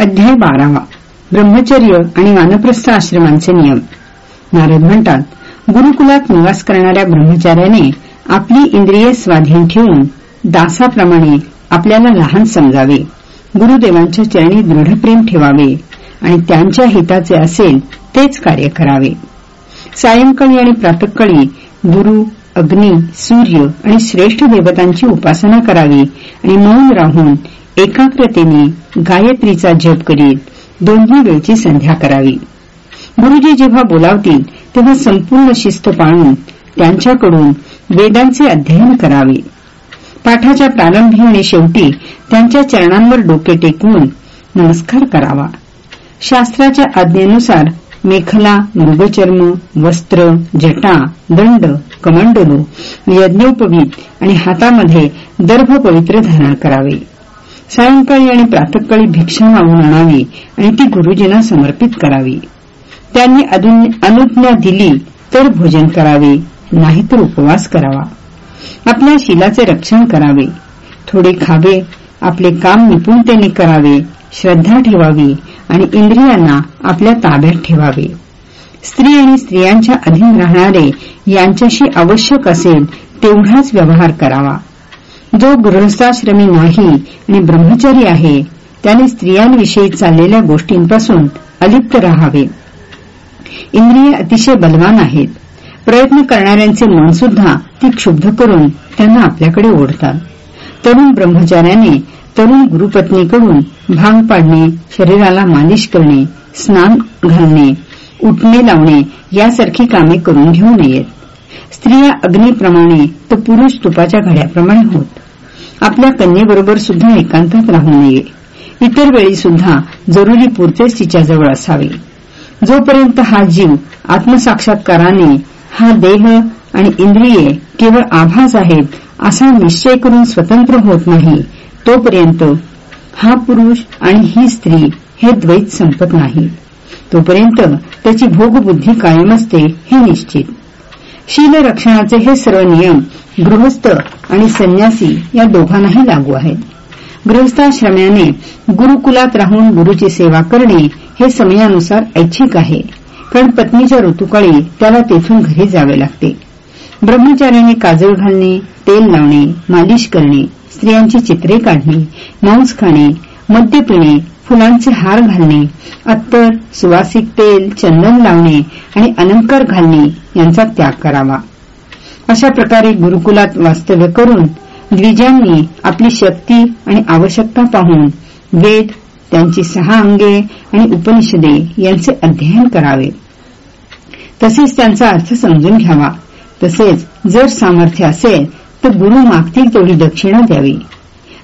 अध्याय बारावा. ब्रह्मचर्य आणि वानप्रस्थ आश्रमांचे नियम. नारद म्हणतात गुरुकुलात निवास करणाऱ्या ब्रह्मचार्याने आपली इंद्रिये स्वाधीन ठेवून दासाप्रमाणे आपल्याला लहान समजावे गुरुदेवांच्या चरणी दृढप्रेम ठेवावे आणि त्यांच्या हिताचे असेल तेच कार्य करावे. सायंकाळी आणि प्रातकाळी गुरु अग्नी सूर्य आणि श्रेष्ठ देवतांची उपासना करावी आणि मौन राहून एकाग्रतेने गायत्रीचा जप करीत दोन्ही वेळची संध्या करावी. गुरुजी जेव्हा बोलावतील तेव्हा संपूर्ण शिस्त पाळून त्यांच्याकडून वेदांचे अध्ययन करावे. पाठाच्या प्रारंभी आणि शेवटी त्यांच्या चरणांवर डोके टेकवून नमस्कार करावा. शास्त्राच्या आज्ञेनुसार मेखला मृगचर्म वस्त्र जटा दंड कमंडलो यज्ञोपवीत आणि हातामध्ये दर्भ पवित्र धारण करावे. सायंकाळी आणि प्रातकाळी भिक्षा मागून आणावी आणि ती गुरुजींना समर्पित करावी. त्यांनी अनुज्ञा दिली तर भोजन करावे नाहीतर उपवास करावा. आपल्या शिलाचे रक्षण करावे. थोडे खावे आपले काम निपुणतेने करावे श्रद्धा ठेवावी आणि इंद्रियांना आपल्या ताब्यात ठेवावे. स्त्री आणि स्त्रियांच्या अधीन राहणारे यांच्याशी आवश्यक असेल तेवढाच व्यवहार करावा. जो गृहस्थाश्रमी नाही आणि ब्रह्मचारी आहे त्याने स्त्रियांविषयी चाललेल्या गोष्टींपासून अलिप्त राहावे. इंद्रिय अतिशय बलवान आहेत. प्रयत्न करणाऱ्यांचे मनसुद्धा ती क्षुब्ध करून त्यांना आपल्याकडे ओढतात. तरुण ब्रह्मचार्याने तरुण गुरुपत्नीकडून भांग पाडणे शरीराला मालिश करणे स्नान घालणे उठणे लावणे यासारखी कामे करून घेऊ नयेत. स्त्रिया अग्नीप्रमाणे तर पुरुष तुपाच्या घड्याप्रमाणे होत. आपल्या कन्येबरोबर सुद्धा एकांतात राहू नये इतर वेळी सुद्धा जरुरी पुरतेच तिच्याजवळ असावे. जोपर्यंत हा जीव आत्मसाक्षात्काराने हा देह आणि इंद्रिये केवळ आभास आहेत असा निश्चय करून स्वतंत्र होत नाही तोपर्यंत हा पुरुष आणि ही स्त्री हे द्वैत संपत नाही तोपर्यंत त्याची भोगबुद्धी कायम असते हे निश्चित. शीलरक्षणाचे हे सर्व नियम गृहस्थ आणि संन्यासी या दोघांनाही लागू आहेत. गृहस्थाश्रम्याने गुरुकुलात राहून गुरुची सेवा करणे हे समयानुसार ऐच्छिक आहे. कारण पत्नीच्या ऋतुकाळी त्याला तेथून घरी जावे लागते. ब्रह्मचार्याने काजळ घालणे तेल लावणे मालिश करणे स्त्रियांची चित्रे काढणे मांस खाणे मद्य पिणे फुलांचे हार घालणे अत्तर सुवासिक तेल चंदन लावणे आणि अलंकार घालणे यांचा त्याग करावा. अशा प्रकारे गुरुकुलात वास्तव्य करून द्विजांनी आपली शक्ती आणि आवश्यकता पाहून वेद त्यांची सहा अंगे आणि उपनिषदे यांचे अध्ययन करावे. तसेच त्यांचा अर्थ समजून घ्यावा. तसेच जर सामर्थ्य असेल तर गुरु मागतील तेवढी दक्षिणा द्यावी.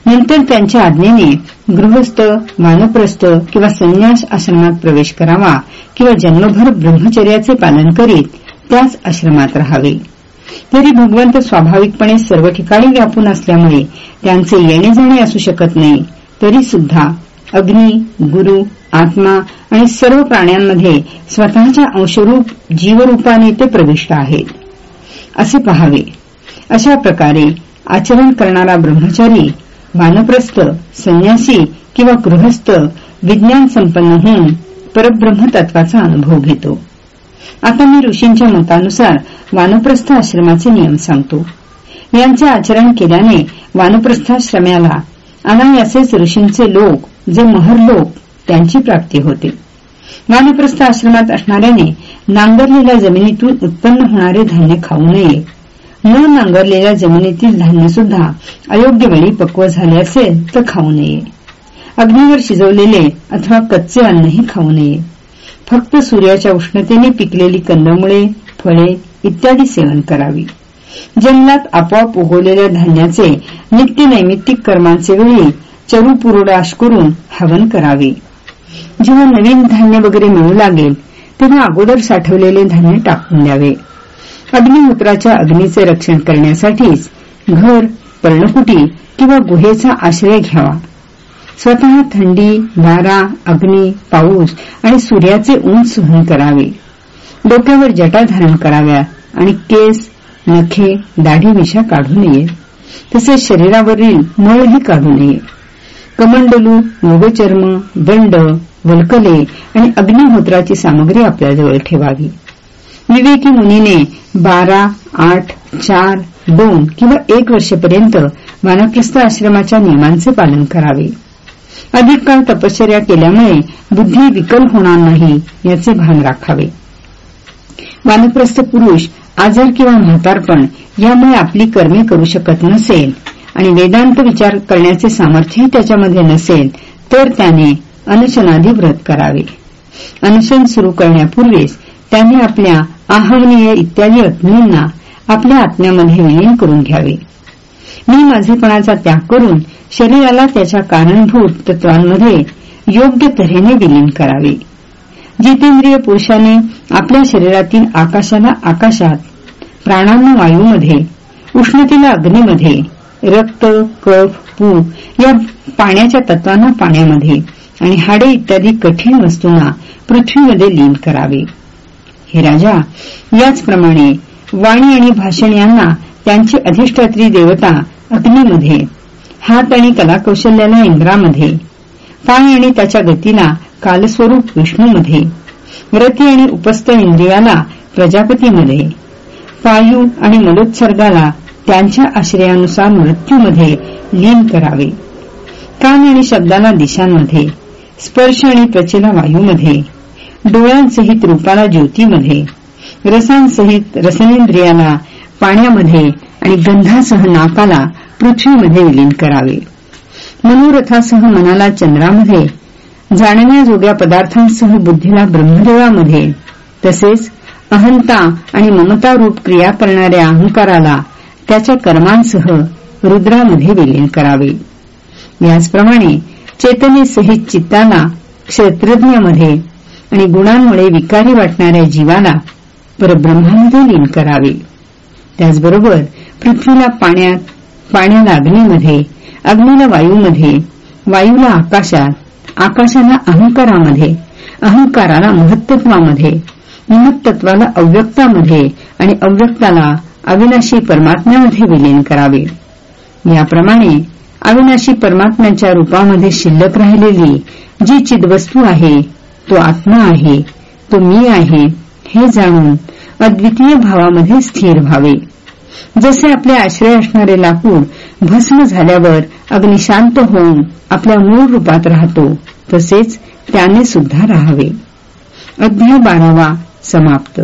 नंतर त्यांच्या आज्ञेने गृहस्थ वानप्रस्थ किंवा संन्यास आश्रमात प्रवेश करावा किंवा जन्मभर ब्रह्मचर्याचे पालन करीत त्याच आश्रमात राहावे. तरी भगवंत स्वाभाविकपणे सर्व ठिकाणी व्यापून असल्यामुळे त्यांचे येणे जाणे असू शकत नाही. तरी सुद्धा अग्नी गुरु आत्मा आणि सर्व प्राण्यांमध्ये स्वतःच्या अंशरूप जीवरूपाने ते प्रविष्ट आहेत. असे पहावे. अशा प्रकारे आचरण करणारा ब्रह्मचारी वानप्रस्थ संन्यासी किंवा गृहस्थ विज्ञान संपन्न होऊन परब्रह्म तत्वाचा अनुभव घेतो. आता मी ऋषींच्या मतानुसार वानप्रस्थ आश्रमाचे नियम सांगतो. यांचे आचरण केल्याने वानप्रस्थाश्रम्याला अनायासेच ऋषींचे लोक जे महर लोक त्यांची प्राप्ती होते. वानप्रस्थ आश्रमात असणाऱ्याने नांगरलेल्या जमिनीतून उत्पन्न होणारे धान्य खाऊ नये न नांगरलेल्या जमिनीतील धान्य सुद्धा अयोग्य वेळी पक्व झाले असेल तर खाऊ नये. अग्नीवर शिजवलेले अथवा कच्चे अन्नही खाऊ नये. फक्त सूर्याच्या उष्णतेने पिकलेली कंदमुळे फळे इत्यादी सेवन करावी. जंगलात आपोआप उगवलेल्या धान्याचे नित्य नैमित्तिक कर्मांचे वेळी चरुपुरुडाश करून हवन करावे. जेव्हा नवीन धान्य वगैरे मिळू लागेल तेव्हा अगोदर साठवलेले धान्य टाकून द्यावे. अग्निहोत्राच्या अग्नीचे रक्षण करण्यासाठीच घर पर्णकुटी किंवा गुहेचा आश्रय घ्यावा. स्वतः थंडी वारा अग्नी पाऊस आणि सूर्याचे ऊन सहन करावे. डोक्यावर जटा धारण कराव्या आणि केस नखे दाढी मिशा काढू नये. तसेच शरीरावरील मळही काढू नये. कमंडलू मृगचर्म दंड वल्कले आणि अग्निहोत्राची सामग्री आपल्याजवळ ठेवावी. विवेकी मुनीने बारा आठ चार दोन किंवा एक वर्षपर्यंत वानप्रस्थ आश्रमाच्या नियमांचे पालन करावे. अधिक काळ तपश्चर्या केल्यामुळे बुद्धी विकल होणार नाही याचे भान राखावे. वानप्रस्थ पुरुष आजार किंवा म्हातारपण यामुळे आपली कर्मे करू शकत नसेल आणि वेदांत विचार करण्याचे सामर्थ्यही त्याच्यामध्ये नसेल तर त्याने अनशनादी व्रत करावे. अनशन सुरू करण्यापूर्वीच त्याने आपल्या आहवनीय इत्यादी अग्नींना आपल्या आत्म्यामध्ये विलीन करून घ्यावे. मी माझेपणाचा त्याग करून शरीराला त्याच्या कारणभूत तत्वांमध्ये योग्य तऱ्हेने विलीन करावे. जितेंद्रिय पुरुषाने आपल्या शरीरातील आकाशाला आकाशात प्राणांना वायूमध्ये उष्णतेला अग्नीमध्ये रक्त कफ पू या पाण्याच्या तत्वांना पाण्यामध्ये आणि हाडे इत्यादी कठीण वस्तूंना पृथ्वीमध्ये लीन करावे. हे राजा याचप्रमाणे वाणी आणि भाषण यांना त्यांची अधिष्ठात्री देवता अग्नीमध्ये हात आणि कलाकौशल्याला इंद्रामध्ये पाय आणि त्याच्या गतीला कालस्वरूप विष्णूमध्ये व्रती आणि उपस्थ इंद्रियाला प्रजापतीमध्ये वायू आणि मलोत्सर्गाला त्यांच्या आश्रयानुसार मृत्यूमध्ये लीन करावे. कान आणि शब्दाला दिशांमध्ये स्पर्श आणि त्वचेला वायूमध्ये डोळ्यांसहित रूपाला ज्योतीमध्ये रसांसहित रसनेंद्रियाला पाण्यामध्ये आणि गंधासह नाकाला पृथ्वीमध्ये विलीन करावे. मनोरथासह मनाला चंद्रामध्ये जाणण्याजोग्या पदार्थांसह बुद्धीला ब्रह्मदेवामध्ये तसेच अहंता आणि ममतारूप क्रिया करणाऱ्या अहंकाराला त्याच्या कर्मांसह रुद्रामध्ये विलीन करावे. याचप्रमाणे चेतनेसहित चित्ताला क्षेत्रज्ञामध्ये आणि गुणांमुळे विकारी वाटणाऱ्या जीवाला परब्रह्मामध्ये लीन करावे. त्याचबरोबर पृथ्वीला पाण्यात पाण्याला अग्नीमध्ये अग्नीला वायूमध्ये वायूला आकाशात आकाशाला अहंकारामध्ये अहंकाराला महत्त्वामध्ये महत्त्वाला अव्यक्तामध्ये आणि अव्यक्ताला अविनाशी परमात्म्यामध्ये विलीन करावे. याप्रमाणे अविनाशी परमात्म्याच्या रूपामध्ये शिल्लक राहिलेली जी चिदवस्तू आहे तो आत्मा आहे. तो मी आहे हे जाणून अद्वितीय भावामध्ये स्थिर व्हावे. जसे आपले आश्रय असणारे लाकूड भस्म झाल्यावर अग्निशांत होऊन आपल्या मूळ रूपात राहतो तसेच त्याने सुद्धा राहावे. अध्याय बारावा समाप्त.